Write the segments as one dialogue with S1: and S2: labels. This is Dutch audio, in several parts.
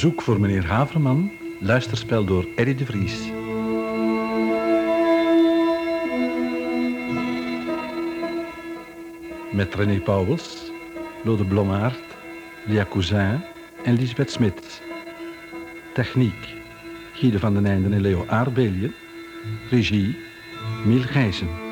S1: bezoek voor meneer Haverman, luisterspel door Eddie de Vries. Met René Pauwels, Lode Blommaert, Lia Cousin en Lisbeth Smit. Techniek, Guido van den Einden en Leo Aardbelje. Regie, Miel Gijzen.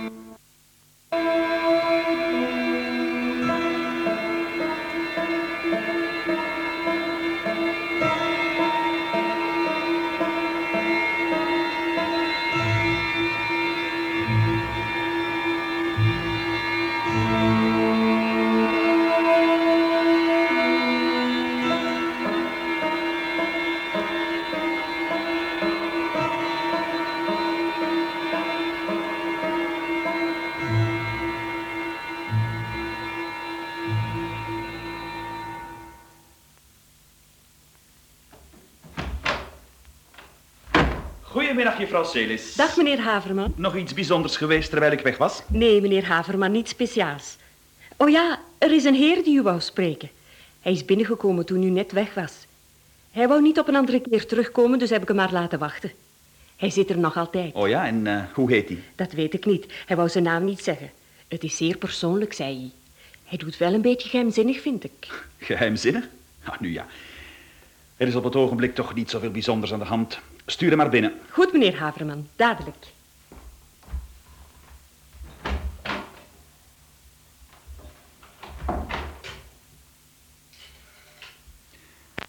S2: Goedemiddag, juffrouw Celis.
S3: Dag, meneer Haverman.
S2: Nog iets bijzonders geweest terwijl ik weg was?
S3: Nee, meneer Haverman, niets speciaals. Oh ja, er is een heer die u wou spreken. Hij is binnengekomen toen u net weg was. Hij wou niet op een andere keer terugkomen, dus heb ik hem maar laten wachten. Hij zit er nog altijd.
S2: Oh ja, en eh, hoe heet hij?
S3: Dat weet ik niet. Hij wou zijn naam niet zeggen. Het is zeer persoonlijk, zei hij. Hij doet wel een beetje geheimzinnig, vind ik.
S2: Geheimzinnig? Ah, nu ja. Er is op het ogenblik toch niet zoveel bijzonders aan de hand. Stuur hem maar binnen.
S3: Goed, meneer Haverman, dadelijk.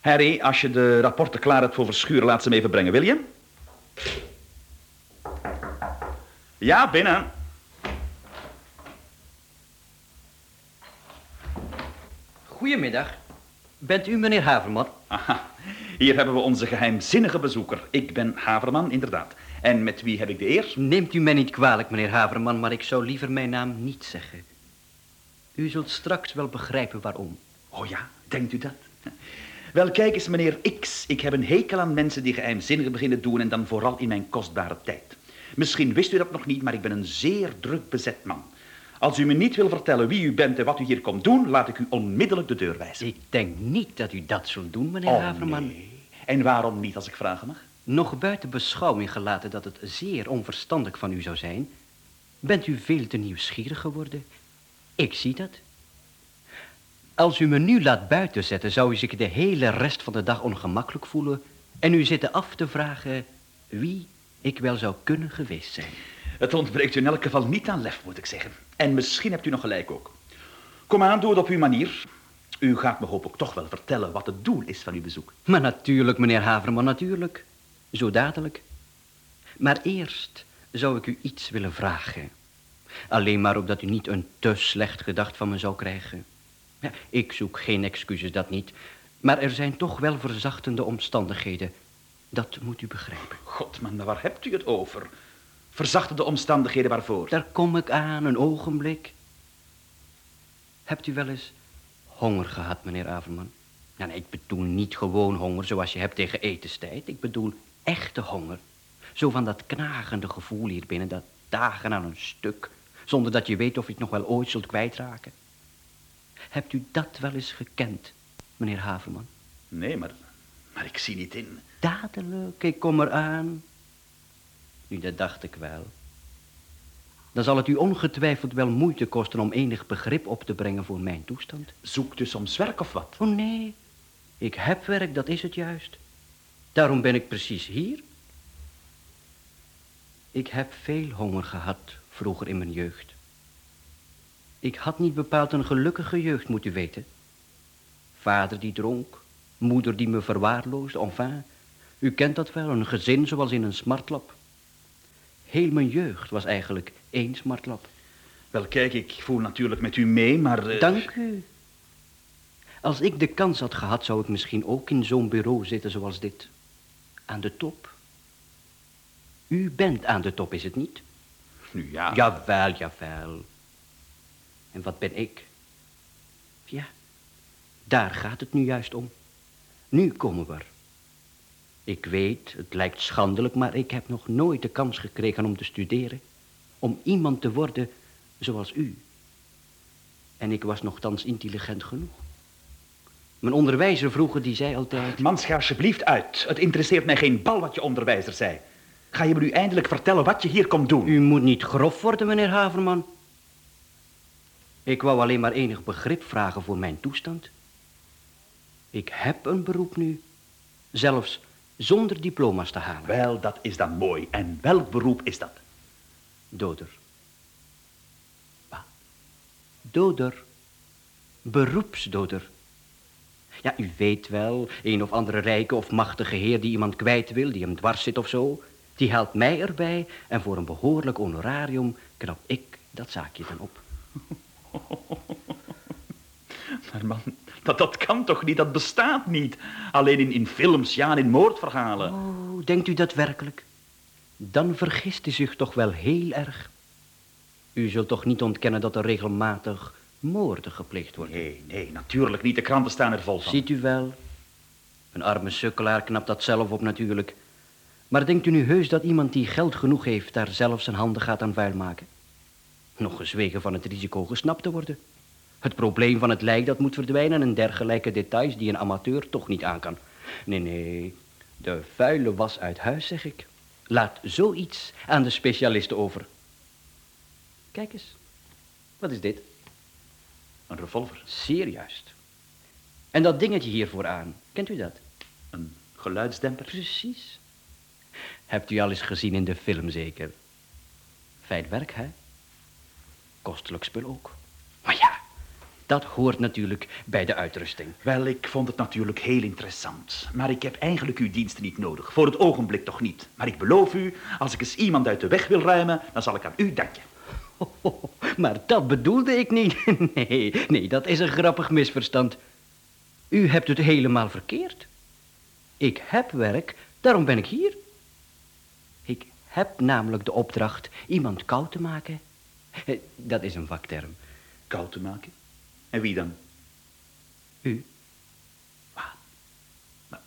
S2: Harry, als je de rapporten klaar hebt voor verschuren, laat ze me even brengen, wil je? Ja, binnen.
S4: Goedemiddag. Bent u meneer Haverman?
S2: Aha, hier hebben we onze geheimzinnige bezoeker. Ik ben Haverman, inderdaad. En met wie heb ik de eer?
S4: Neemt u mij niet kwalijk, meneer Haverman, maar ik zou liever mijn naam niet zeggen. U zult straks wel begrijpen waarom.
S2: Oh ja, denkt u dat? Wel, kijk eens, meneer X. Ik heb een hekel aan mensen die geheimzinnig beginnen doen en dan vooral in mijn kostbare tijd. Misschien wist u dat nog niet, maar ik ben een zeer druk bezet man. Als u me niet wil vertellen wie u bent en wat u hier komt doen, laat ik u onmiddellijk de deur wijzen.
S4: Ik denk niet dat u dat zult doen, meneer
S2: Oh,
S4: Haverman.
S2: nee. En waarom niet, als ik vragen mag?
S4: Nog buiten beschouwing gelaten dat het zeer onverstandig van u zou zijn, bent u veel te nieuwsgierig geworden. Ik zie dat. Als u me nu laat buiten zetten, zou u zich de hele rest van de dag ongemakkelijk voelen en u zitten af te vragen wie ik wel zou kunnen geweest zijn.
S2: Het ontbreekt u in elk geval niet aan lef, moet ik zeggen. En misschien hebt u nog gelijk ook. Kom aan, doe het op uw manier. U gaat me hopelijk toch wel vertellen wat het doel is van uw bezoek.
S4: Maar natuurlijk, meneer Haverman, natuurlijk. Zo dadelijk. Maar eerst zou ik u iets willen vragen. Alleen maar opdat u niet een te slecht gedacht van me zou krijgen. Ja, ik zoek geen excuses, dat niet. Maar er zijn toch wel verzachtende omstandigheden. Dat moet u begrijpen.
S2: God, man, maar waar hebt u het over? Verzachtende omstandigheden waarvoor?
S4: Daar kom ik aan, een ogenblik. Hebt u wel eens honger gehad, meneer Averman? Ja, nee, ik bedoel niet gewoon honger zoals je hebt tegen etenstijd. Ik bedoel echte honger. Zo van dat knagende gevoel hier binnen, dat dagen aan een stuk, zonder dat je weet of je het nog wel ooit zult kwijtraken. Hebt u dat wel eens gekend, meneer Haverman?
S2: Nee, maar, maar ik zie niet in.
S4: Dadelijk, ik kom eraan. Nu, dat dacht ik wel. Dan zal het u ongetwijfeld wel moeite kosten om enig begrip op te brengen voor mijn toestand.
S2: Zoekt u soms werk of wat?
S4: Oh nee, ik heb werk, dat is het juist. Daarom ben ik precies hier. Ik heb veel honger gehad vroeger in mijn jeugd. Ik had niet bepaald een gelukkige jeugd, moet u weten. Vader die dronk, moeder die me verwaarloosde, enfin, u kent dat wel, een gezin zoals in een smartlap. Heel mijn jeugd was eigenlijk één smartlap.
S2: Wel, kijk, ik voel natuurlijk met u mee, maar... eh,
S4: Dank u. Als ik de kans had gehad, zou ik misschien ook in zo'n bureau zitten zoals dit. Aan de top. U bent aan de top, is het niet?
S2: Nu ja.
S4: Jawel, jawel. En wat ben ik? Ja, daar gaat het nu juist om. Nu komen we er. Ik weet, het lijkt schandelijk, maar ik heb nog nooit de kans gekregen om te studeren. Om iemand te worden zoals u. En ik was nogthans intelligent genoeg. Mijn onderwijzer vroeger, die zei altijd...
S2: Man, ga alsjeblieft uit. Het interesseert mij geen bal wat je onderwijzer zei. Ga je me nu eindelijk vertellen wat je hier komt doen?
S4: U moet niet grof worden, meneer Haverman. Ik wou alleen maar enig begrip vragen voor mijn toestand. Ik heb een beroep nu. Zelfs zonder diploma's te halen.
S2: Wel, dat is dan mooi. En welk beroep is dat?
S4: Doder. Wat? Doder. Beroepsdoder. Ja, u weet wel, een of andere rijke of machtige heer die iemand kwijt wil, die hem dwars zit of zo, die haalt mij erbij en voor een behoorlijk honorarium knap ik dat zaakje dan op.
S2: Maar man, dat, dat kan toch niet? Dat bestaat niet. Alleen in, in films, ja, en in moordverhalen.
S4: Oh, denkt u dat werkelijk? Dan vergist u zich toch wel heel erg. U zult toch niet ontkennen dat er regelmatig moorden gepleegd worden?
S2: Nee, nee, natuurlijk niet. De kranten staan er vol van.
S4: Ziet u wel? Een arme sukkelaar knapt dat zelf op natuurlijk. Maar denkt u nu heus dat iemand die geld genoeg heeft... daar zelf zijn handen gaat aan vuil maken? Nog gezwegen van het risico gesnapt te worden. Het probleem van het lijk dat moet verdwijnen... en dergelijke details die een amateur toch niet aan kan. Nee, nee, de vuile was uit huis, zeg ik. Laat zoiets aan de specialisten over. Kijk eens, wat is dit?
S2: Een revolver.
S4: Zeer juist. En dat dingetje hier vooraan, kent u dat?
S2: Een geluidsdemper.
S4: Precies. Hebt u al eens gezien in de film zeker? Fijn werk, hè? Kostelijk spul ook. Dat hoort natuurlijk bij de uitrusting.
S2: Wel, ik vond het natuurlijk heel interessant. Maar ik heb eigenlijk uw diensten niet nodig. Voor het ogenblik toch niet. Maar ik beloof u, als ik eens iemand uit de weg wil ruimen, dan zal ik aan u denken.
S4: maar dat bedoelde ik niet. Nee, nee, dat is een grappig misverstand. U hebt het helemaal verkeerd. Ik heb werk, daarom ben ik hier. Ik heb namelijk de opdracht iemand koud te maken. Eh, Dat is een vakterm.
S2: Koud te maken? En wie dan?
S4: U?
S2: Wat? Maar,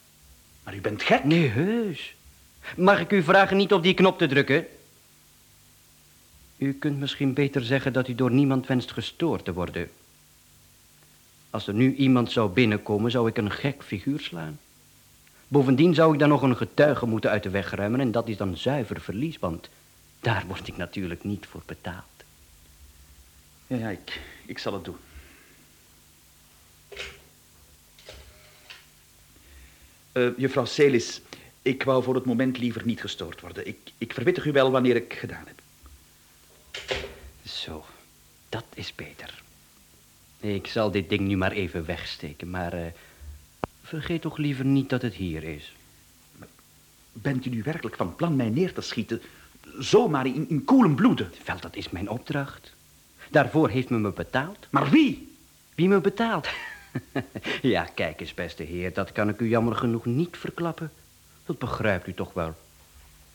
S2: maar u bent gek?
S4: Nee, heus. Mag ik u vragen niet op die knop te drukken? U kunt misschien beter zeggen dat u door niemand wenst gestoord te worden. Als er nu iemand zou binnenkomen, zou ik een gek figuur slaan. Bovendien zou ik dan nog een getuige moeten uit de weg ruimen en dat is dan zuiver verlies, want daar word ik natuurlijk niet voor betaald.
S2: Ja, ja, ik, ik zal het doen. Eh, juffrouw Celis, ik wou voor het moment liever niet gestoord worden. Ik, ik verwittig u wel wanneer ik gedaan heb.
S4: Zo, dat is beter. Ik zal dit ding nu maar even wegsteken, maar eh, vergeet toch liever niet dat het hier is.
S2: Bent u nu werkelijk van plan mij neer te schieten? Zomaar in, in koelen bloeden.
S4: Wel, dat is mijn opdracht. Daarvoor heeft men me betaald.
S2: Maar wie?
S4: Wie me betaalt? ja, kijk eens, beste heer, dat kan ik u jammer genoeg niet verklappen. Dat begrijpt u toch wel.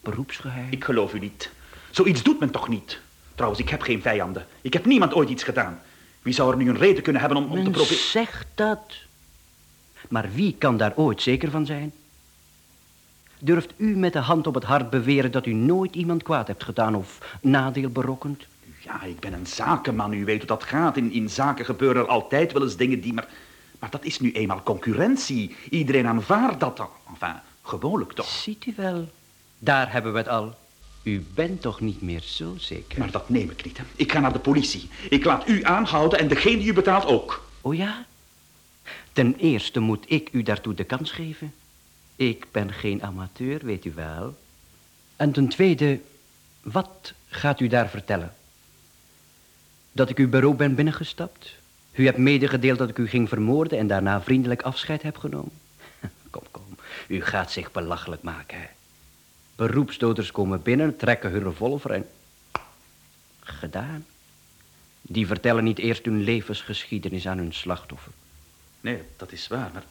S4: Beroepsgeheim.
S2: Ik geloof u niet. Zoiets doet men toch niet? Trouwens, ik heb geen vijanden. Ik heb niemand ooit iets gedaan. Wie zou er nu een reden kunnen hebben om, om te
S4: Men
S2: proberen...
S4: zegt dat. Maar wie kan daar ooit zeker van zijn? Durft u met de hand op het hart beweren dat u nooit iemand kwaad hebt gedaan of nadeel berokkend?
S2: Ja, ik ben een zakenman, u weet hoe dat gaat. In, in zaken gebeuren er altijd wel eens dingen die... Maar, maar dat is nu eenmaal concurrentie. Iedereen aanvaardt dat dan. Enfin, gewoonlijk toch.
S4: Ziet u wel, daar hebben we het al. U bent toch niet meer zo zeker?
S2: Maar dat neem ik niet. Hè. Ik ga naar de politie. Ik laat u aanhouden en degene die u betaalt ook.
S4: Oh ja? Ten eerste moet ik u daartoe de kans geven. Ik ben geen amateur, weet u wel. En ten tweede, wat gaat u daar vertellen? Dat ik uw bureau ben binnengestapt? U hebt medegedeeld dat ik u ging vermoorden en daarna vriendelijk afscheid heb genomen? Kom, kom, u gaat zich belachelijk maken. hè. Beroepsdoders komen binnen, trekken hun revolver en... Gedaan. Die vertellen niet eerst hun levensgeschiedenis aan hun slachtoffer.
S2: Nee, dat is waar, maar...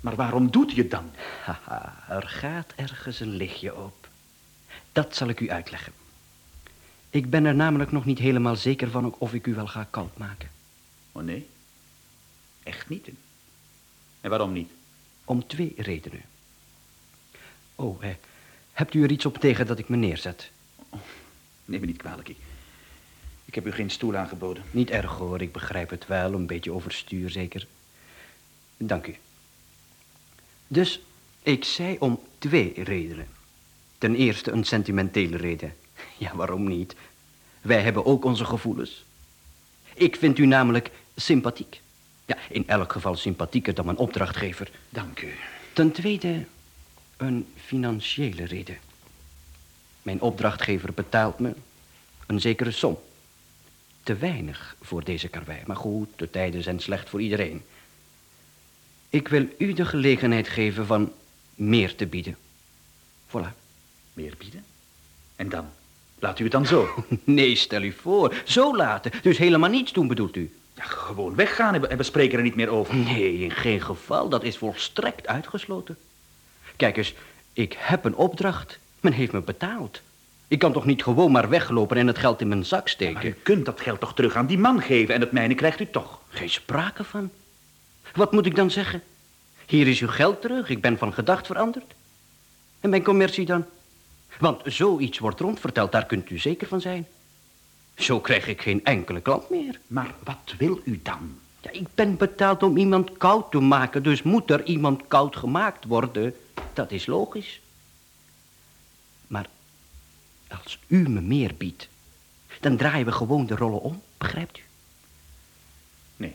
S2: Maar waarom doet het dan?
S4: Haha, er gaat ergens een lichtje op. Dat zal ik u uitleggen. Ik ben er namelijk nog niet helemaal zeker van of ik u wel ga koud maken.
S2: Oh nee? Echt niet? En waarom niet?
S4: Om twee redenen. Oh, eh, hebt u er iets op tegen dat ik me neerzet?
S2: Neem me niet kwalijk. Ik, ik heb u geen stoel aangeboden.
S4: Niet erg hoor, ik begrijp het wel, een beetje overstuur zeker. Dank u. Dus ik zei om twee redenen. Ten eerste een sentimentele reden. Ja, waarom niet? Wij hebben ook onze gevoelens. Ik vind u namelijk sympathiek. Ja, in elk geval sympathieker dan mijn opdrachtgever.
S2: Dank u.
S4: Ten tweede een financiële reden. Mijn opdrachtgever betaalt me een zekere som. Te weinig voor deze karwei. Maar goed, de tijden zijn slecht voor iedereen. Ik wil u de gelegenheid geven van meer te bieden. Voilà.
S2: Meer bieden? En dan? Laat u het dan zo.
S4: Nee, stel u voor. Zo laten. Dus helemaal niets doen bedoelt u?
S2: Ja, gewoon weggaan en we, en we spreken er niet meer over.
S4: Nee, in geen geval. Dat is volstrekt uitgesloten. Kijk eens, ik heb een opdracht. Men heeft me betaald. Ik kan toch niet gewoon maar weglopen en het geld in mijn zak steken?
S2: Maar u kunt dat geld toch terug aan die man geven en het mijne krijgt u toch.
S4: Geen sprake van. Wat moet ik dan zeggen? Hier is uw geld terug, ik ben van gedacht veranderd. En mijn commercie dan? Want zoiets wordt rondverteld, daar kunt u zeker van zijn. Zo krijg ik geen enkele klant meer.
S2: Maar wat wil u dan?
S4: Ja, ik ben betaald om iemand koud te maken, dus moet er iemand koud gemaakt worden. Dat is logisch. Maar als u me meer biedt, dan draaien we gewoon de rollen om, begrijpt u?
S2: Nee.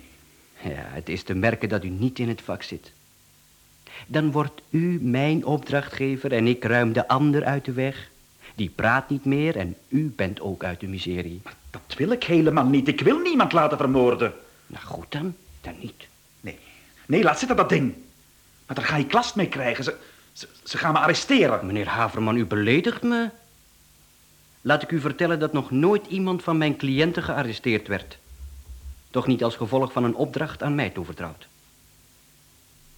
S4: Ja, het is te merken dat u niet in het vak zit. Dan wordt u mijn opdrachtgever en ik ruim de ander uit de weg. Die praat niet meer en u bent ook uit de miserie.
S2: Maar dat wil ik helemaal niet. Ik wil niemand laten vermoorden.
S4: Nou goed dan, dan niet.
S2: Nee. Nee, laat zitten dat ding. Maar daar ga ik last mee krijgen. Ze, ze, ze gaan me arresteren.
S4: Meneer Haverman, u beledigt me. Laat ik u vertellen dat nog nooit iemand van mijn cliënten gearresteerd werd. Toch niet als gevolg van een opdracht aan mij toevertrouwd.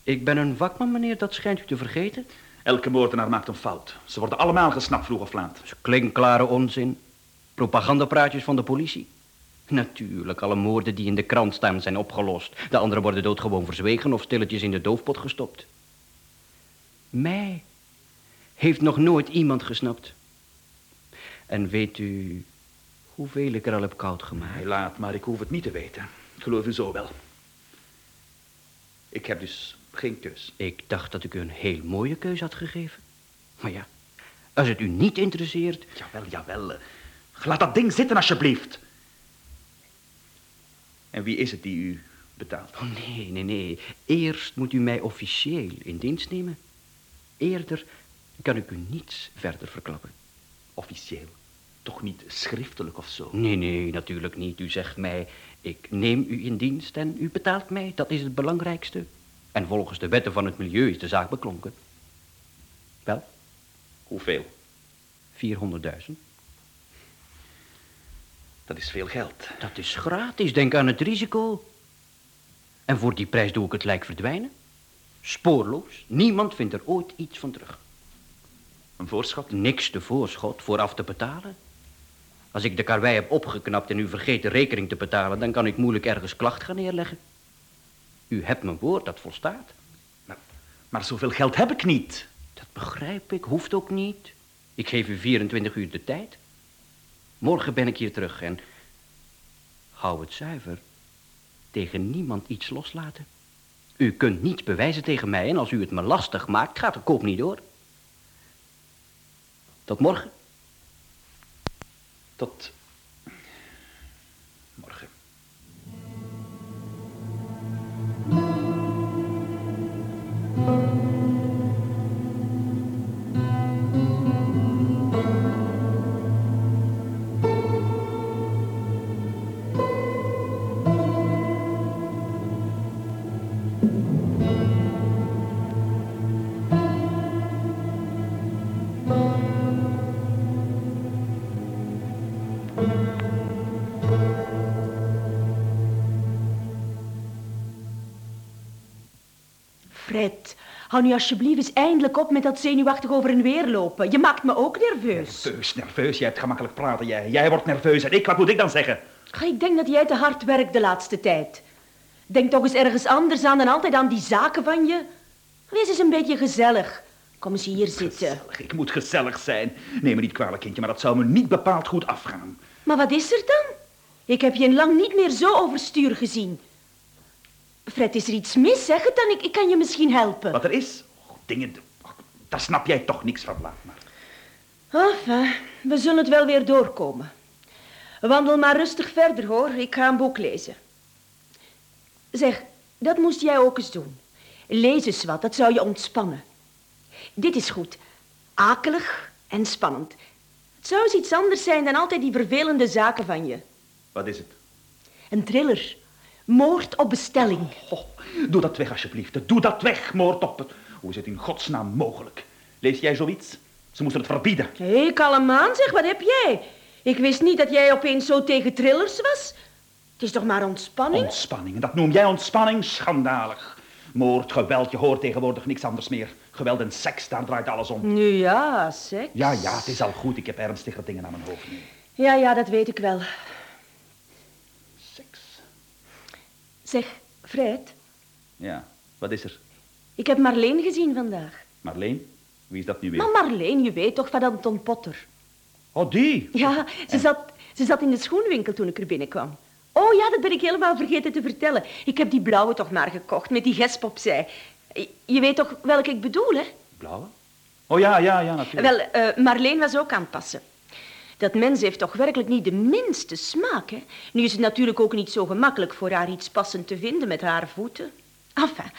S4: Ik ben een vakman, meneer, dat schijnt u te vergeten.
S2: Elke moordenaar maakt een fout. Ze worden allemaal gesnapt vroeg of laat.
S4: Klinkklare onzin. Propagandapraatjes van de politie. Natuurlijk, alle moorden die in de krant staan zijn opgelost. De anderen worden doodgewoon verzwegen of stilletjes in de doofpot gestopt. Mij heeft nog nooit iemand gesnapt. En weet u hoeveel ik er al heb koud gemaakt?
S2: Nee, laat maar, ik hoef het niet te weten. Ik geloof u zo wel. Ik heb dus geen keus.
S4: Ik dacht dat ik u een heel mooie keus had gegeven. Maar ja, als het u niet interesseert...
S2: Jawel, jawel. Laat dat ding zitten, alsjeblieft. En wie is het die u betaalt?
S4: Oh, nee, nee, nee. Eerst moet u mij officieel in dienst nemen. Eerder kan ik u niets verder verklappen.
S2: Officieel. Toch niet schriftelijk of zo?
S4: Nee, nee, natuurlijk niet. U zegt mij, ik neem u in dienst en u betaalt mij. Dat is het belangrijkste. En volgens de wetten van het milieu is de zaak beklonken. Wel,
S2: Hoeveel?
S4: 400.000.
S2: Dat is veel geld.
S4: Dat is gratis, denk aan het risico. En voor die prijs doe ik het lijk verdwijnen. Spoorloos. Niemand vindt er ooit iets van terug.
S2: Een voorschot?
S4: Niks te voorschot vooraf te betalen. Als ik de karwei heb opgeknapt en u vergeet de rekening te betalen... dan kan ik moeilijk ergens klacht gaan neerleggen. U hebt mijn woord, dat volstaat.
S2: Maar, maar zoveel geld heb ik niet.
S4: Dat begrijp ik, hoeft ook niet. Ik geef u 24 uur de tijd. Morgen ben ik hier terug en... Hou het zuiver. Tegen niemand iets loslaten. U kunt niets bewijzen tegen mij en als u het me lastig maakt, gaat de koop niet door. Tot morgen.
S2: Tot
S5: hou nu alsjeblieft eens eindelijk op met dat zenuwachtig over en weer lopen. Je maakt me ook nerveus.
S2: Nerveus, nerveus. Jij hebt gemakkelijk praten. Jij, jij wordt nerveus. En ik, wat moet ik dan zeggen?
S5: Ik denk dat jij te hard werkt de laatste tijd. Denk toch eens ergens anders aan dan altijd aan die zaken van je. Wees eens een beetje gezellig. Kom eens hier zitten.
S2: Gezellig, Ik moet gezellig zijn. Neem me niet kwalijk, kindje, maar dat zou me niet bepaald goed afgaan.
S5: Maar wat is er dan? Ik heb je in lang niet meer zo overstuur gezien. Fred, is er iets mis? Zeg het dan, ik, ik kan je misschien helpen.
S2: Wat er is? Oh, dingen, daar snap jij toch niks van, laat maar.
S5: Enfin, we zullen het wel weer doorkomen. Wandel maar rustig verder, hoor. Ik ga een boek lezen. Zeg, dat moest jij ook eens doen. Lees eens wat, dat zou je ontspannen. Dit is goed. Akelig en spannend. Het zou eens iets anders zijn dan altijd die vervelende zaken van je.
S2: Wat is het?
S5: Een thriller. Moord op bestelling.
S2: Oh, doe dat weg, alsjeblieft. Doe dat weg, moord op. Hoe is het in godsnaam mogelijk? Lees jij zoiets? Ze moesten het verbieden.
S5: Hé, hey, kalm aan, zeg, wat heb jij? Ik wist niet dat jij opeens zo tegen thrillers was. Het is toch maar ontspanning?
S2: Ontspanning, en dat noem jij ontspanning? Schandalig. Moord, geweld, je hoort tegenwoordig niks anders meer. Geweld en seks, daar draait alles om.
S5: Nu ja, seks.
S2: Ja, ja, het is al goed. Ik heb ernstige dingen aan mijn hoofd nu.
S5: Ja, ja, dat weet ik wel.
S2: Seks.
S5: Zeg, Fred,
S2: Ja, wat is er?
S5: ik heb Marleen gezien vandaag.
S2: Marleen? Wie is dat nu weer?
S5: Maar Marleen, je weet toch van Anton Potter?
S2: Oh, die.
S5: Ja, ze zat, ze zat in de schoenwinkel toen ik er binnenkwam. Oh ja, dat ben ik helemaal vergeten te vertellen. Ik heb die blauwe toch maar gekocht, met die gesp opzij. Je- Je weet toch welke ik bedoel, hè?
S2: Blauwe? Oh ja, ja, ja, natuurlijk.
S5: Wel, eh, Marleen was ook aan het passen. Dat mens heeft toch werkelijk niet de minste smaak, hè? Nu is het natuurlijk ook niet zo gemakkelijk voor haar iets passend te vinden met haar voeten. Enfin,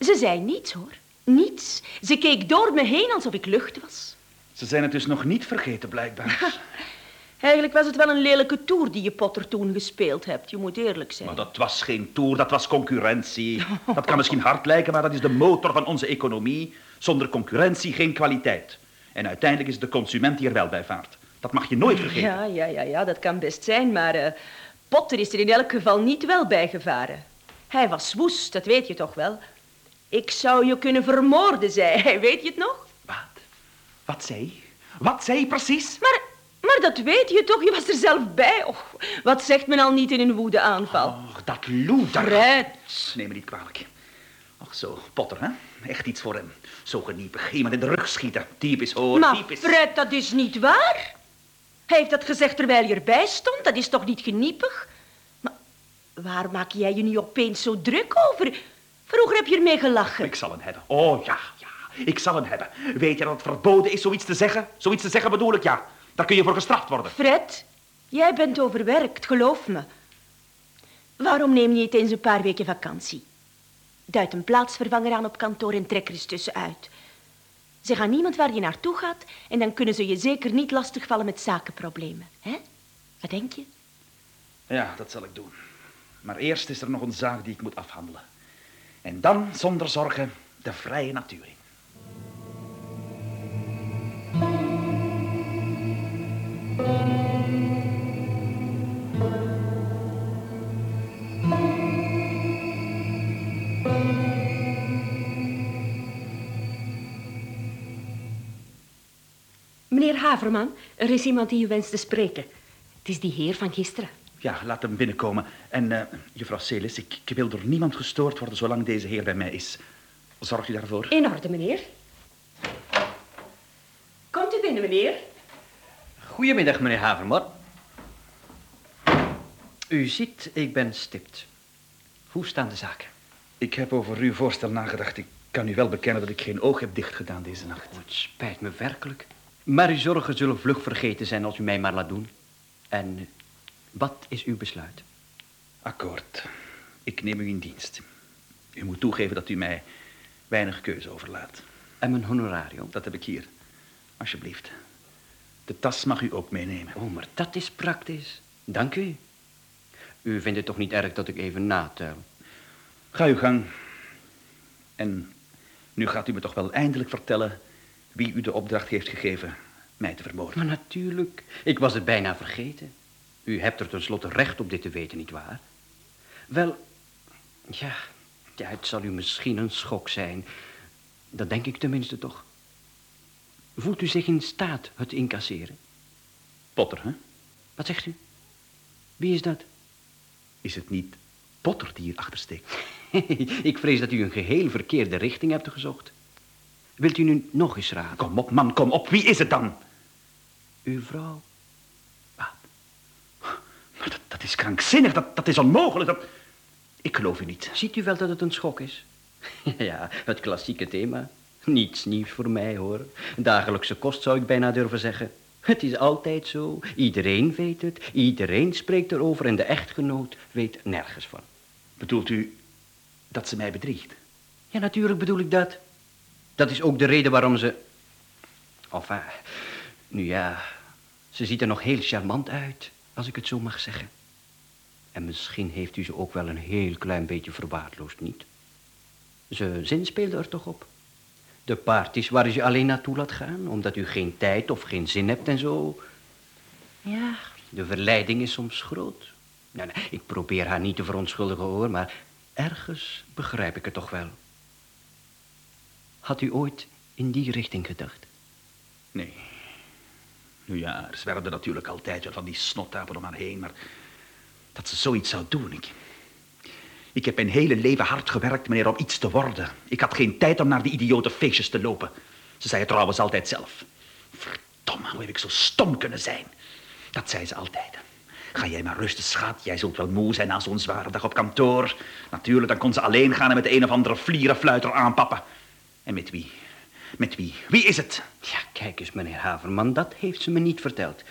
S5: ze zei niets, hoor. Niets. Ze keek door me heen alsof ik lucht was.
S2: Ze zijn het dus nog niet vergeten, blijkbaar.
S5: Eigenlijk was het wel een lelijke toer die je Potter toen gespeeld hebt. Je moet eerlijk zijn.
S2: Maar dat was geen tour, dat was concurrentie. Dat kan misschien hard lijken, maar dat is de motor van onze economie. Zonder concurrentie geen kwaliteit. En uiteindelijk is de consument die er wel bij vaart. Dat mag je nooit vergeten.
S5: Ja, ja, ja, ja, dat kan best zijn, maar eh, Potter is er in elk geval niet wel bij gevaren. Hij was woest, dat weet je toch wel. Ik zou je kunnen vermoorden, zei hij, weet je het nog?
S2: Wat? Wat zei hij? Wat zei hij precies?
S5: Maar, maar dat weet je toch, je was er zelf bij. Och, wat zegt men al niet in een woedeaanval?
S2: Och, dat loeder.
S5: Fred.
S2: Neem me niet kwalijk. Ach zo, Potter, hè? Echt iets voor hem. Zo geniepig. Iemand in de rug schieten. Typisch, hoor.
S5: maar
S2: Typisch.
S5: Fred, dat is niet waar. Hij heeft dat gezegd terwijl je erbij stond, dat is toch niet geniepig? Maar waar maak jij je nu opeens zo druk over? Vroeger heb je ermee gelachen.
S2: Ik zal hem hebben. Oh, ja, ja. Ik zal hem hebben. Weet je dat het verboden is zoiets te zeggen? Zoiets te zeggen bedoel ik, ja. Daar kun je voor gestraft worden.
S5: Fred, jij bent overwerkt, geloof me. Waarom neem je niet eens een paar weken vakantie? Duid een plaatsvervanger aan op kantoor en trek er eens tussenuit. Zeg aan niemand waar je naartoe gaat en dan kunnen ze je zeker niet lastigvallen met zakenproblemen. Hè? Wat denk je?
S2: Ja, dat zal ik doen. Maar eerst is er nog een zaak die ik moet afhandelen. En dan, zonder zorgen, de vrije natuur in.
S3: Meneer Haverman, er is iemand die u wenst te spreken. Het is die heer van gisteren.
S2: Ja, laat hem binnenkomen. En, eh juffrouw Celis, ik, ik wil door niemand gestoord worden zolang deze heer bij mij is. Zorgt u daarvoor?
S3: In orde, meneer. Komt u binnen, meneer.
S4: Goedemiddag, meneer Havermor. U ziet, ik ben stipt. Hoe staan de zaken?
S2: Ik heb over uw voorstel nagedacht. Ik kan u wel bekennen dat ik geen oog heb dichtgedaan deze nacht.
S4: Oh, het spijt me werkelijk. Maar uw zorgen zullen vlug vergeten zijn als u mij maar laat doen. En wat is uw besluit?
S2: Akkoord. Ik neem u in dienst. U moet toegeven dat u mij weinig keuze overlaat.
S4: En mijn honorarium?
S2: Dat heb ik hier. Alsjeblieft. De tas mag u ook meenemen.
S4: Oh, maar dat is praktisch. Dank u. U vindt het toch niet erg dat ik even natel?
S2: Ga uw gang. En nu gaat u me toch wel eindelijk vertellen wie u de opdracht heeft gegeven mij te vermoorden.
S4: Maar natuurlijk, ik was het bijna vergeten. U hebt er tenslotte recht op dit te weten, nietwaar? Wel, ja, ja, het zal u misschien een schok zijn. Dat denk ik tenminste toch. Voelt u zich in staat het incasseren?
S2: Potter, hè?
S4: Wat zegt u? Wie is dat?
S2: Is het niet Potter die hierachter steekt?
S4: ik vrees dat u een geheel verkeerde richting hebt gezocht. Wilt u nu nog eens raden?
S2: Kom op, man, kom op. Wie is het dan?
S4: Uw vrouw?
S2: Wat? Maar dat, dat is krankzinnig. Dat, dat is onmogelijk. Dat... Ik geloof u niet.
S4: Ziet u wel dat het een schok is? ja, het klassieke thema. Niets nieuws voor mij, hoor. Dagelijkse kost zou ik bijna durven zeggen. Het is altijd zo. Iedereen weet het. Iedereen spreekt erover en de echtgenoot weet nergens van.
S2: Bedoelt u dat ze mij bedriegt?
S4: Ja, natuurlijk bedoel ik dat. Dat is ook de reden waarom ze... Enfin, nu ja, ze ziet er nog heel charmant uit, als ik het zo mag zeggen. En misschien heeft u ze ook wel een heel klein beetje verwaarloosd, niet? Ze zinspeelde er toch op? De parties waar u ze alleen naartoe laat gaan, omdat u geen tijd of geen zin hebt en zo. Ja, de verleiding is soms groot. Nou, nee, ik probeer haar niet te verontschuldigen hoor, maar ergens begrijp ik het toch wel. Had u ooit in die richting gedacht?
S2: Nee. Nu ja, er zwermde natuurlijk altijd wel van die snottapen om haar heen, maar dat ze zoiets zou doen, ik... Ik heb mijn hele leven hard gewerkt, meneer, om iets te worden. Ik had geen tijd om naar die idiote feestjes te lopen. Ze zei het trouwens altijd zelf. Verdomme, hoe heb ik zo stom kunnen zijn? Dat zei ze altijd. Ga jij maar rusten, schat. Jij zult wel moe zijn na zo'n zware dag op kantoor. Natuurlijk, dan kon ze alleen gaan en met de een of andere vlierenfluiter aanpappen. En met wie? Met wie? Wie is het?
S4: Ja, kijk eens, meneer Haverman, dat heeft ze me niet verteld.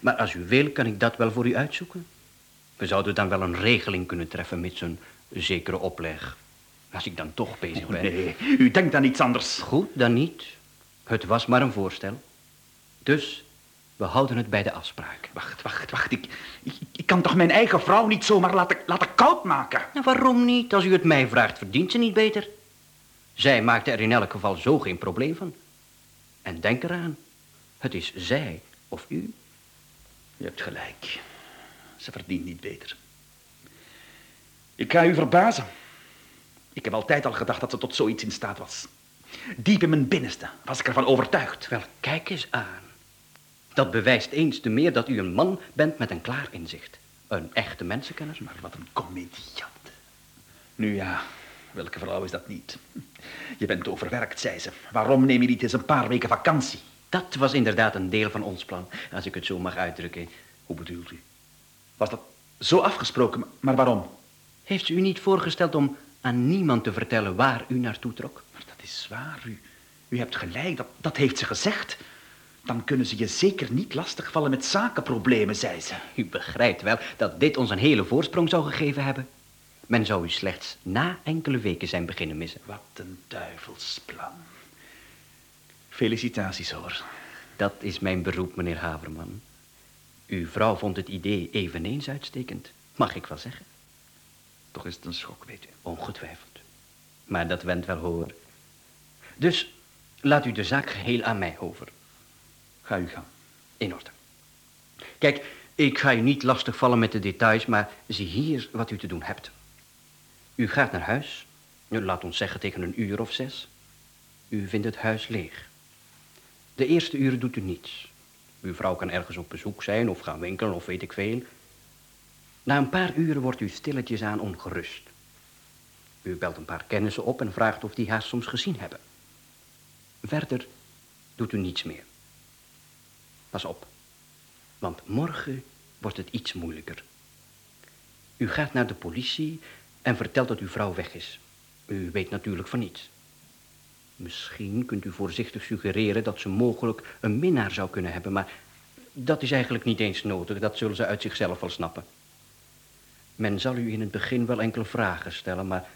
S4: Maar als u wil, kan ik dat wel voor u uitzoeken. We zouden dan wel een regeling kunnen treffen met zo'n zekere opleg. Als ik dan toch bezig ben.
S2: Oh, nee, u denkt aan iets anders.
S4: Goed, dan niet. Het was maar een voorstel. Dus we houden het bij de afspraak.
S2: Wacht, wacht, wacht. Ik, ik, ik kan toch mijn eigen vrouw niet zomaar laten, laten koud maken?
S4: Nou, waarom niet? Als u het mij vraagt, verdient ze niet beter. Zij maakte er in elk geval zo geen probleem van. En denk eraan, het is zij of u.
S2: Je hebt gelijk. Ze verdient niet beter. Ik ga u verbazen. Ik heb altijd al gedacht dat ze tot zoiets in staat was. Diep in mijn binnenste was ik ervan overtuigd.
S4: Wel, kijk eens aan. Dat bewijst eens te meer dat u een man bent met een klaar inzicht. Een echte mensenkenner.
S2: Maar wat een comediant. Nu ja, welke vrouw is dat niet? Je bent overwerkt, zei ze. Waarom neem je niet eens een paar weken vakantie?
S4: Dat was inderdaad een deel van ons plan, als ik het zo mag uitdrukken.
S2: Hoe bedoelt u? Was dat zo afgesproken, maar waarom?
S4: Heeft ze u niet voorgesteld om aan niemand te vertellen waar u naartoe trok?
S2: Maar dat is waar, u, u hebt gelijk, dat, dat heeft ze gezegd. Dan kunnen ze je zeker niet lastigvallen met zakenproblemen, zei ze.
S4: U begrijpt wel dat dit ons een hele voorsprong zou gegeven hebben. Men zou u slechts na enkele weken zijn beginnen missen.
S2: Wat een duivelsplan. Felicitaties, hoor.
S4: Dat is mijn beroep, meneer Haverman. Uw vrouw vond het idee eveneens uitstekend, mag ik wel zeggen.
S2: Toch is het een schok, weet u.
S4: Ongetwijfeld. Maar dat went wel hoor. Dus laat u de zaak geheel aan mij over.
S2: Ga u gaan.
S4: In orde. Kijk, ik ga u niet lastigvallen met de details, maar zie hier wat u te doen hebt. U gaat naar huis, laat ons zeggen tegen een uur of zes. U vindt het huis leeg. De eerste uren doet u niets. Uw vrouw kan ergens op bezoek zijn of gaan winkelen of weet ik veel. Na een paar uren wordt u stilletjes aan ongerust. U belt een paar kennissen op en vraagt of die haar soms gezien hebben. Verder doet u niets meer. Pas op, want morgen wordt het iets moeilijker. U gaat naar de politie en vertelt dat uw vrouw weg is. U weet natuurlijk van niets. Misschien kunt u voorzichtig suggereren dat ze mogelijk een minnaar zou kunnen hebben, maar dat is eigenlijk niet eens nodig. Dat zullen ze uit zichzelf wel snappen. Men zal u in het begin wel enkele vragen stellen, maar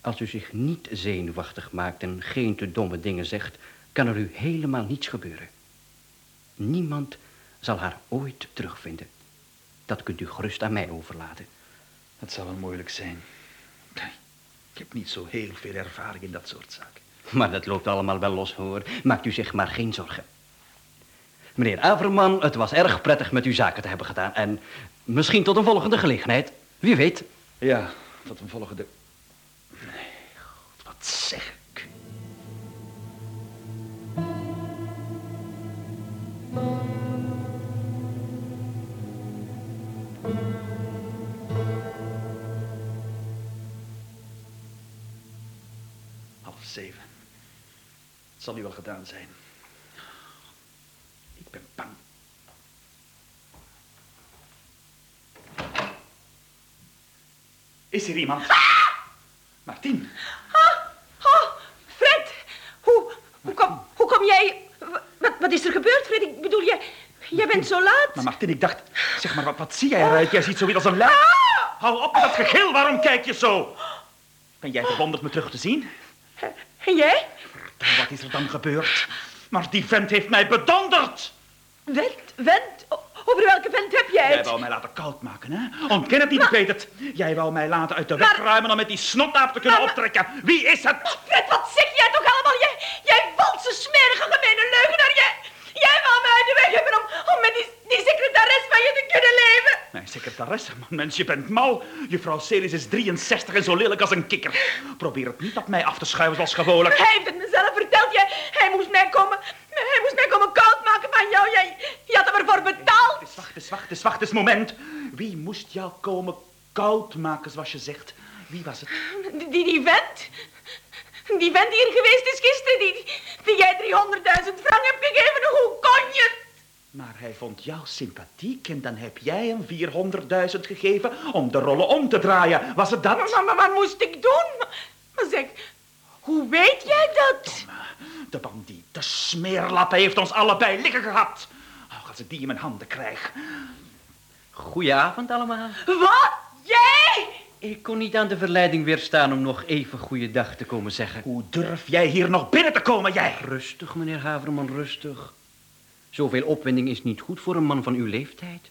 S4: als u zich niet zenuwachtig maakt en geen te domme dingen zegt, kan er u helemaal niets gebeuren. Niemand zal haar ooit terugvinden. Dat kunt u gerust aan mij overlaten.
S2: Dat zal wel moeilijk zijn. Heb niet zo heel veel ervaring in dat soort zaken.
S4: Maar dat loopt allemaal wel los, hoor. Maakt u zich maar geen zorgen. Meneer Averman, het was erg prettig met uw zaken te hebben gedaan. En misschien tot een volgende gelegenheid. Wie weet.
S2: Ja, tot een volgende... Nee, God, wat zeg zal nu wel gedaan zijn. Ik ben bang. Is er iemand? Martien,
S5: Oh, Fred, hoe, hoe, kom, hoe kom jij... Wat, wat is er gebeurd, Fred? Ik bedoel, jij, jij bent zo laat.
S2: maar Martien, ik dacht... Zeg maar, wat, wat zie jij eruit? Jij ziet zoiets als een lijk. Hou op met dat gegil, waarom kijk je zo? Ben jij verwonderd me terug te zien?
S5: En jij?
S2: En wat is er dan gebeurd? Maar die vent heeft mij bedonderd.
S5: Vent, vent, over welke vent heb jij
S2: Jij
S5: het?
S2: wou mij laten koud maken, hè? Ontken het niet, ik weet het. Jij wou mij laten uit de weg ruimen om met die snotnaap te kunnen optrekken. Wie is het?
S5: Fred, wat zeg jij toch allemaal? Jij, jij valse, smerige, gemene leugenaar. Jij, jij wou mij uit de weg hebben om, om met die, die secretaris van je te kunnen leven.
S2: Mijn secretaresse, man, mens, je bent mal. Juffrouw Celis is 63 en zo lelijk als een kikker. Probeer het niet op mij af te schuiven zoals gewoonlijk.
S5: Hij heeft het mezelf verteld. Jij, hij moest mij komen, hij moest mij komen koud maken van jou. Jij, je had hem ervoor betaald.
S2: Dus wacht eens, wacht eens, wacht eens, moment. Wie moest jou komen koud maken, zoals je zegt? Wie was het?
S5: Die, die, die vent, die vent die hier geweest is gisteren, die, die jij 300.000 frank hebt gegeven. Hoe kon je het?
S2: Maar hij vond jou sympathiek en dan heb jij hem 400.000 gegeven om de rollen om te draaien. Was het dat?
S5: Maar, maar wat moest ik doen? Maar zeg, hoe weet jij dat?
S2: De bandiet, de smeerlap, hij heeft ons allebei liggen gehad. Oh, als ik die in mijn handen krijg.
S4: Goedenavond allemaal.
S5: Wat? Jij?
S4: Ik kon niet aan de verleiding weerstaan om nog even goeiedag te komen zeggen.
S2: Hoe durf jij hier nog binnen te komen, jij?
S4: Rustig, meneer Haverman, rustig. Zoveel opwinding is niet goed voor een man van uw leeftijd.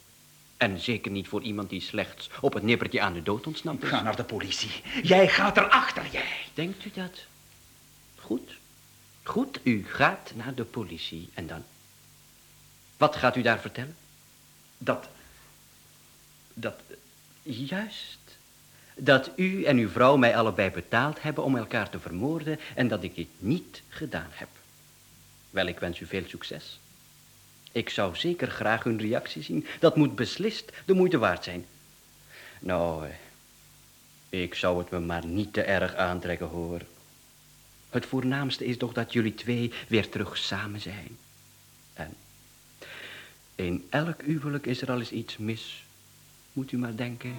S4: En zeker niet voor iemand die slechts op het nippertje aan de dood ontsnapt is.
S2: Ga naar de politie. Jij gaat erachter, jij.
S4: Denkt u dat? Goed. Goed, u gaat naar de politie. En dan? Wat gaat u daar vertellen?
S2: Dat... Dat...
S4: Juist. Dat u en uw vrouw mij allebei betaald hebben om elkaar te vermoorden en dat ik dit niet gedaan heb. Wel, ik wens u veel succes. Ik zou zeker graag uw reactie zien. Dat moet beslist de moeite waard zijn. Nou, eh, ik zou het me maar niet te erg aantrekken, hoor. Het voornaamste is toch dat jullie twee weer terug samen zijn. En in elk huwelijk is er al eens iets mis. Moet u maar denken.